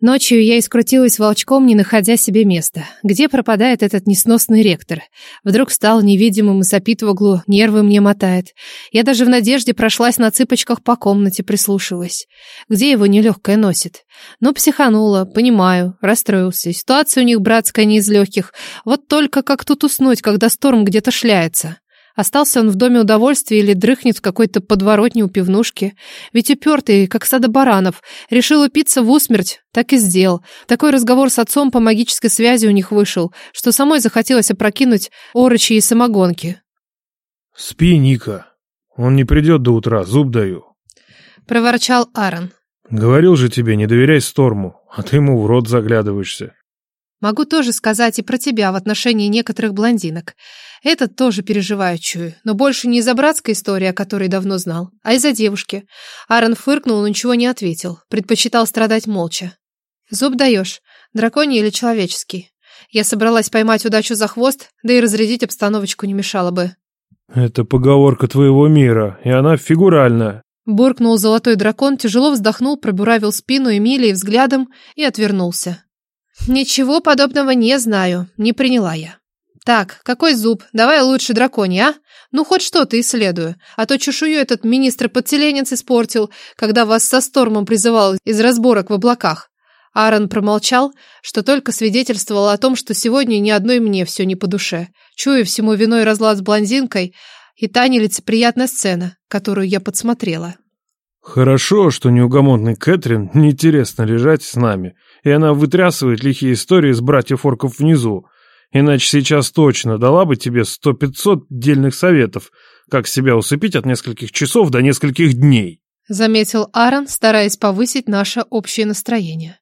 Ночью я искрутилась волчком, не находя себе места. Где пропадает этот несносный ректор? Вдруг стал невидимым и сопит в углу, нервы мне мотает. Я даже в надежде прошлась на цыпочках по комнате, прислушиваясь. Где его нелегкое носит? Ну, психанула, понимаю, расстроился. Ситуация у них братская не из легких. Вот только как тут уснуть, когда Сторм где-то шляется? Остался он в доме удовольствия или дрыхнет в какой-то подворотне у пивнушки. Ведь упертый, как стадо баранов, решил упиться в усмерть, так и сделал. Такой разговор с отцом по магической связи у них вышел, что самой захотелось опрокинуть орочи и самогонки. «Спи, Ника. Он не придет до утра, зуб даю», — проворчал Аарон. «Говорил же тебе, не доверяй Сторму, а ты ему в рот заглядываешься». Могу тоже сказать и про тебя в отношении некоторых блондинок. Этот тоже переживаю, чую, но больше не из-за братской истории, о которой давно знал, а из-за девушки. Аарон фыркнул, но ничего не ответил. Предпочитал страдать молча. Зуб даешь, драконий или человеческий? Я собралась поймать удачу за хвост, да и разрядить обстановочку не мешало бы. Это поговорка твоего мира, и она фигуральная. Буркнул золотой дракон, тяжело вздохнул, пробуравил спину Эмилии взглядом и отвернулся. Ничего подобного не знаю, не приняла я. Так, какой зуб? Давай лучше драконий, а? Ну, хоть что-то исследую. А то чешую этот министр-подселенец испортил, когда вас со Стормом призывал из разборок в облаках. Аарон промолчал, что только свидетельствовало о том, что сегодня ни одной мне все не по душе. Чую всему виной разлад с блондинкой и та нелицеприятная сцена, которую я подсмотрела. Хорошо, что неугомонный Кэтрин неинтересно лежать с нами, и она вытрясывает лихие истории с братьев-орков внизу. Иначе сейчас точно дала бы тебе сто-пятьсот дельных советов, как себя усыпить от нескольких часов до нескольких дней. Заметил Аарон, стараясь повысить наше общее настроение.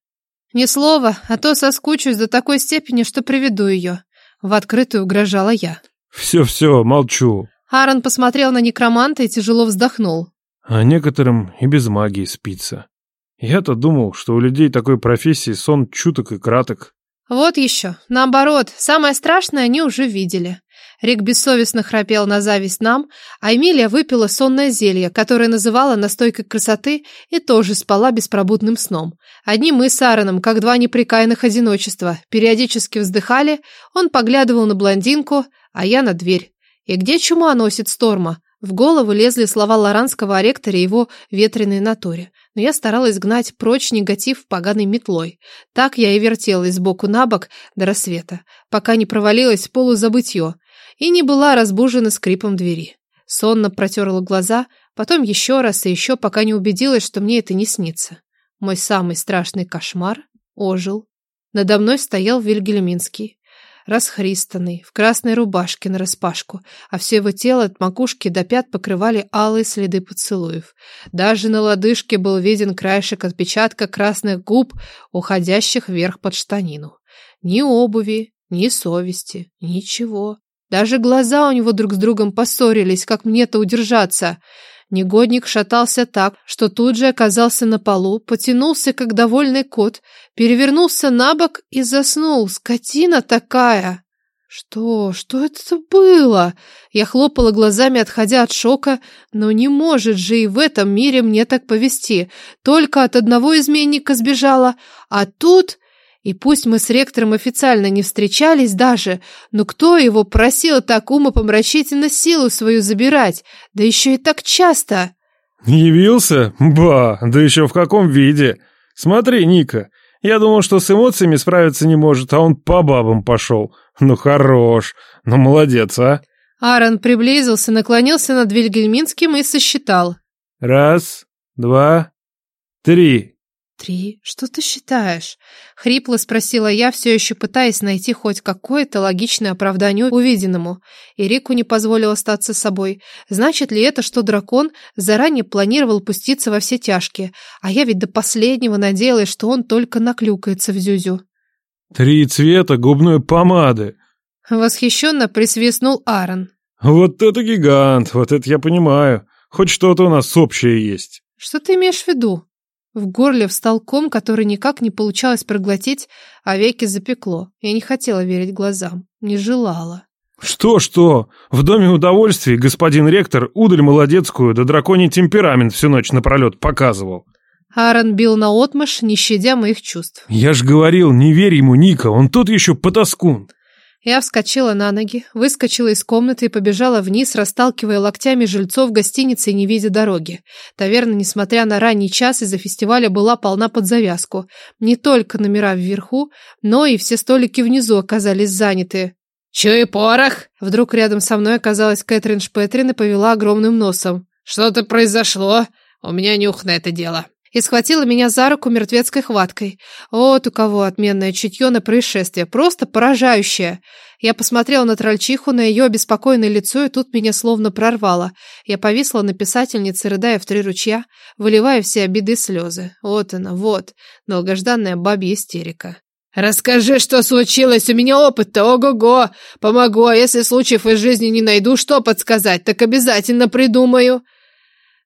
Ни слова, а то соскучусь до такой степени, что приведу ее. В открытую угрожала я. Все-все, молчу. Аарон посмотрел на некроманта и тяжело вздохнул. А некоторым и без магии спится. Я-то думал, что у людей такой профессии сон чуток и краток. Вот еще. Наоборот, самое страшное они уже видели. Рик бессовестно храпел на зависть нам, а Эмилия выпила сонное зелье, которое называла настойкой красоты, и тоже спала беспробудным сном. Одни мы с Аароном, как два неприкаянных одиночества, периодически вздыхали, он поглядывал на блондинку, а я на дверь. И где чума носит Сторма? В голову лезли слова Лоранского о ректоре и его ветреной натуре, но я старалась гнать прочь негатив поганой метлой. Так я и вертелась сбоку на бок до рассвета, пока не провалилась в полузабытье и не была разбужена скрипом двери. Сонно протерла глаза, потом еще раз и еще, пока не убедилась, что мне это не снится. Мой самый страшный кошмар ожил. Надо мной стоял Вильгельминский расхристанный, в красной рубашке нараспашку, а все его тело от макушки до пят покрывали алые следы поцелуев. Даже на лодыжке был виден краешек отпечатка красных губ, уходящих вверх под штанину. Ни обуви, ни совести, ничего. Даже глаза у него друг с другом поссорились, как мне-то удержаться. Негодник шатался так, что тут же оказался на полу, потянулся, как довольный кот, перевернулся на бок и заснул. Скотина такая! Что? Что это было? Я хлопала глазами, отходя от шока, но не может же и в этом мире мне так повести. Только от одного изменника сбежала, а тут... И пусть мы с ректором официально не встречались даже, но кто его просил так умопомрачительно силу свою забирать, да еще и так часто? Явился? Ба, да еще в каком виде? Смотри, Ника, я думал, что с эмоциями справиться не может, а он по бабам пошел. Ну хорош, ну молодец, а? Аарон приблизился, наклонился над Вильгельминским и сосчитал. Раз, два, три. «Три? Что ты считаешь?» — хрипло спросила я, все еще пытаясь найти хоть какое-то логичное оправдание увиденному. И Рику не позволил остаться собой. Значит ли это, что дракон заранее планировал пуститься во все тяжкие, а я ведь до последнего надеялась, что он только наклюкается в Зюзю? «Три цвета губной помады!» Восхищенно присвистнул Аарон. «Вот это гигант! Вот это я понимаю! Хоть что-то у нас общее есть!» «Что ты имеешь в виду?» В горле встал ком, который никак не получалось проглотить, а веки запекло. Я не хотела верить глазам, не желала. «Что-что? В доме удовольствий господин ректор удаль молодецкую да драконий темперамент всю ночь напролет показывал». Аарон бил наотмашь, не щадя моих чувств. «Я ж говорил, не верь ему, Ника, он тут еще потаскун!» Я вскочила на ноги, выскочила из комнаты и побежала вниз, расталкивая локтями жильцов гостиницы и не видя дороги. Таверна, несмотря на ранний час, из-за фестиваля была полна под завязку. Не только номера вверху, но и все столики внизу оказались заняты. «Чуй порох!» Вдруг рядом со мной оказалась Кэтрин Шпетрин и повела огромным носом. «Что-то произошло? У меня нюх на это дело» и схватила меня за руку мертвецкой хваткой. Вот у кого отменное чутье на происшествие, просто поражающее. Я посмотрела на трольчиху, на ее обеспокоенное лицо, и тут меня словно прорвало. Я повисла на писательнице, рыдая в три ручья, выливая все обиды слезы. Вот она, вот, долгожданная бабья истерика. «Расскажи, что случилось, у меня опыт-то, ого-го! Помогу, а если случаев из жизни не найду, что подсказать, так обязательно придумаю!»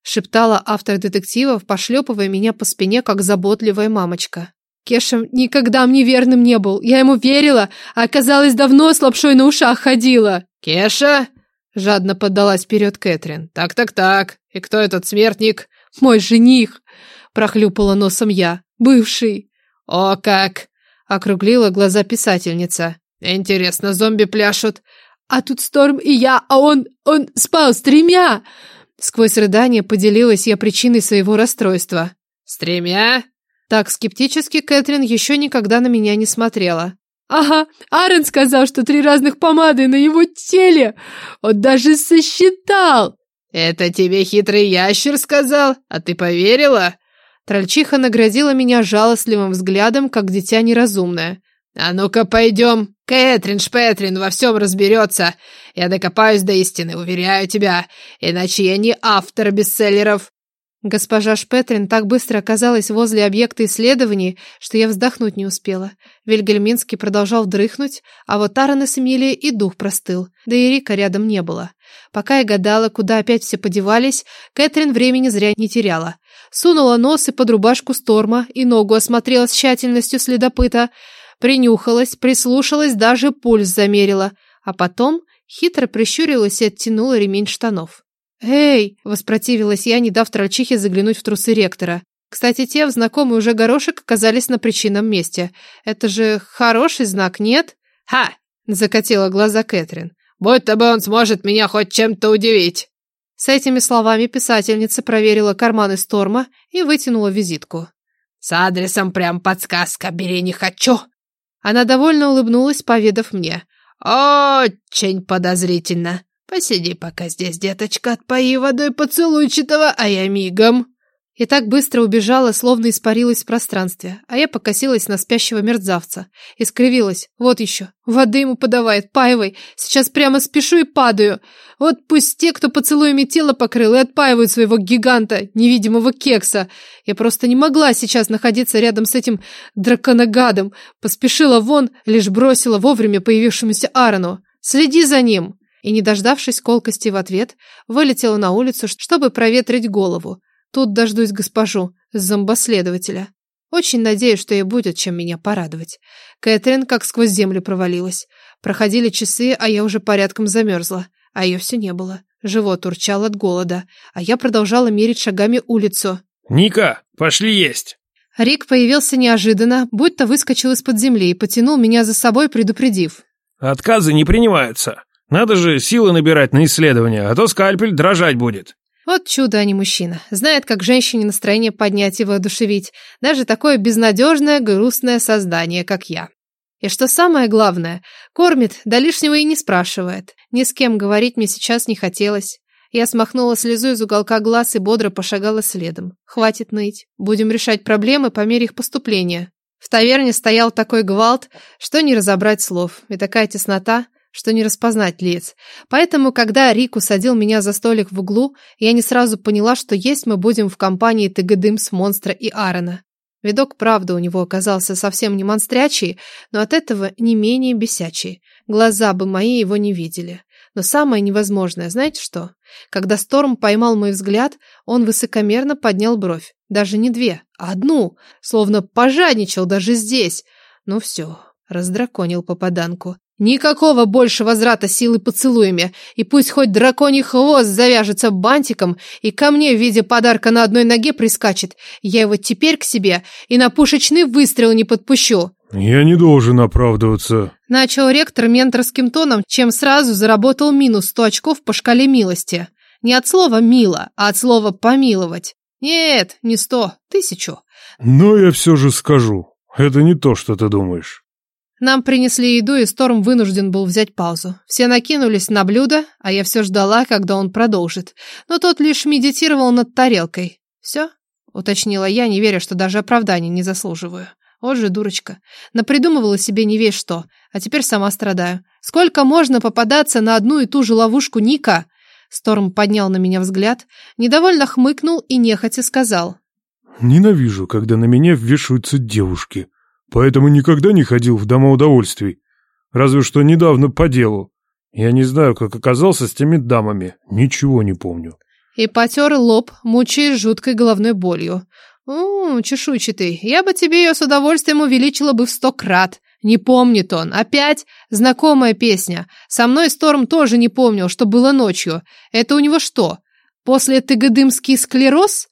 Шептала автор детективов, пошлепывая меня по спине, как заботливая мамочка. Кеша никогда мне верным не был. Я ему верила, а оказалось, давно с лапшой на ушах ходила. «Кеша?» — жадно поддалась вперед Кэтрин. «Так-так-так. И кто этот смертник?» «Мой жених!» — прохлюпала носом я. «Бывший!» «О как!» — округлила глаза писательница. «Интересно, зомби пляшут?» «А тут Сторм и я, а он... он спал с тремя!» Сквозь рыдание поделилась я причиной своего расстройства. «С тремя?» Так скептически Кэтрин еще никогда на меня не смотрела. «Ага, Аарон сказал, что три разных помады на его теле. Он даже сосчитал!» «Это тебе хитрый ящер сказал, а ты поверила?» Трольчиха наградила меня жалостливым взглядом, как дитя неразумное. «А ну-ка пойдем. Кэтрин Шпетрин во всем разберется. Я докопаюсь до истины, уверяю тебя. Иначе я не автор бестселлеров». Госпожа Шпетрин так быстро оказалась возле объекта исследований, что я вздохнуть не успела. Вильгельминский продолжал дрыхнуть, а вот Таран с Эмилией и дух простыл, да и Рика рядом не было. Пока я гадала, куда опять все подевались, Кэтрин времени зря не теряла. Сунула нос и под рубашку Сторма и ногу осмотрела с тщательностью следопыта, Принюхалась, прислушалась, даже пульс замерила, а потом хитро прищурилась и оттянула ремень штанов. «Эй!» – воспротивилась я, не дав трольчихе заглянуть в трусы ректора. Кстати, те в знакомый уже горошек оказались на причинном месте. Это же хороший знак, нет? «Ха!» – закатила глаза Кэтрин. «Будто бы он сможет меня хоть чем-то удивить!» С этими словами писательница проверила карманы Сторма и вытянула визитку. «С адресом прям подсказка, бери не хочу!» Она довольно улыбнулась, поведав мне. «Очень подозрительно. Посиди пока здесь, деточка, отпои водой поцелуйчатого, а я мигом». И так быстро убежала, словно испарилась в пространстве, а я покосилась на спящего мерзавца. И скривилась. Вот еще. Воды ему подавает, паевой. Сейчас прямо спешу и падаю. Вот пусть те, кто поцелуями тело покрыл, и отпаивают своего гиганта, невидимого кекса. Я просто не могла сейчас находиться рядом с этим драконогадом. Поспешила вон, лишь бросила вовремя появившемуся Аарону. «Следи за ним!» И, не дождавшись колкости в ответ, вылетела на улицу, чтобы проветрить голову. Тут дождусь госпожу, зомбоследователя. Очень надеюсь, что ей будет чем меня порадовать. Кэтрин как сквозь землю провалилась. Проходили часы, а я уже порядком замерзла. А ее все не было. Живот урчал от голода, а я продолжала мерить шагами улицу. «Ника, пошли есть!» Рик появился неожиданно, будто выскочил из-под земли и потянул меня за собой, предупредив. «Отказы не принимаются. Надо же силы набирать на исследования, а то скальпель дрожать будет». Вот чудо, а не мужчина. Знает, как женщине настроение поднять и воодушевить. Даже такое безнадежное, грустное создание, как я. И что самое главное, кормит, да лишнего и не спрашивает. Ни с кем говорить мне сейчас не хотелось. Я смахнула слезу из уголка глаз и бодро пошагала следом. Хватит ныть. Будем решать проблемы по мере их поступления. В таверне стоял такой гвалт, что не разобрать слов. И такая теснота, что не распознать лиц. Поэтому, когда Рик усадил меня за столик в углу, я не сразу поняла, что есть мы будем в компании Тыгадымс, Монстра и Аарона. Видок, правда, у него оказался совсем не монстрячий, но от этого не менее бесячий. Глаза бы мои его не видели. Но самое невозможное, знаете что? Когда Сторм поймал мой взгляд, он высокомерно поднял бровь. Даже не две, а одну, словно пожадничал даже здесь. Ну все, раздраконил попаданку. Никакого больше возврата силы поцелуями, и пусть хоть драконий хвост завяжется бантиком и ко мне в виде подарка на одной ноге прискачет, я его теперь к себе и на пушечный выстрел не подпущу. «Я не должен оправдываться», — начал ректор менторским тоном, чем сразу заработал минус сто очков по шкале милости. Не от слова «мило», а от слова «помиловать». Нет, не сто, тысячу. «Но я все же скажу. Это не то, что ты думаешь». Нам принесли еду, и Сторм вынужден был взять паузу. Все накинулись на блюдо, а я все ждала, когда он продолжит. Но тот лишь медитировал над тарелкой. «Все?» — уточнила я, не веря, что даже оправданий не заслуживаю. Вот же дурочка. Напридумывала себе не весь что, а теперь сама страдаю. Сколько можно попадаться на одну и ту же ловушку Ника? Сторм поднял на меня взгляд, недовольно хмыкнул и нехотя сказал. «Ненавижу, когда на меня вешаются девушки. Поэтому никогда не ходил в дома удовольствий. Разве что недавно по делу. Я не знаю, как оказался с теми дамами. Ничего не помню. И потер лоб, мучаясь жуткой головной болью. «У, чешуйчатый, я бы тебе ее с удовольствием увеличила бы в сто крат. Не помнит он. Опять знакомая песня. Со мной Сторм тоже не помнил, что было ночью. Это у него что? После тыгодымский склероз?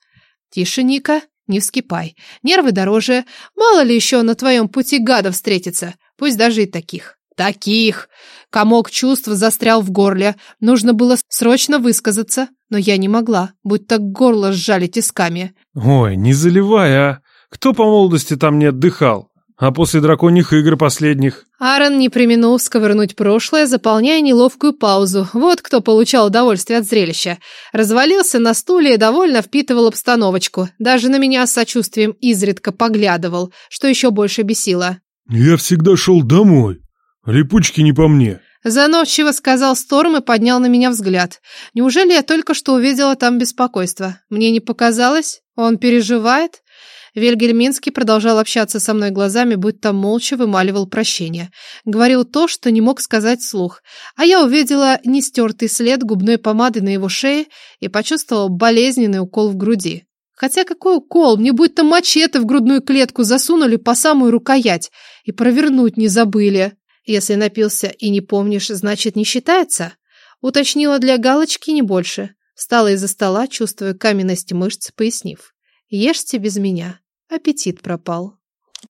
Тише, Ника. Не вскипай. Нервы дороже. Мало ли еще на твоем пути гадов встретится. Пусть даже и таких. Таких! Комок чувств застрял в горле. Нужно было срочно высказаться, но я не могла, будто горло сжали тисками. Ой, не заливай, а! Кто по молодости там не отдыхал? А после драконьих игр последних? Аарон не применул сковырнуть прошлое, заполняя неловкую паузу. Вот кто получал удовольствие от зрелища. Развалился на стуле и довольно впитывал обстановочку. Даже на меня с сочувствием изредка поглядывал, что еще больше бесило. «Я всегда шел домой. Липучки не по мне». Заносчиво сказал Сторм и поднял на меня взгляд. Неужели я только что увидела там беспокойство? Мне не показалось? Он переживает? Вильгельминский продолжал общаться со мной глазами, будто молча вымаливал прощение. Говорил то, что не мог сказать вслух. А я увидела нестертый след губной помады на его шее и почувствовала болезненный укол в груди. Хотя какой укол? Мне будто мачете в грудную клетку засунули по самую рукоять. И провернуть не забыли. Если напился и не помнишь, значит не считается? Уточнила для галочки не больше. Встала из-за стола, чувствуя каменность мышц, пояснив. Ешьте без меня. Аппетит пропал.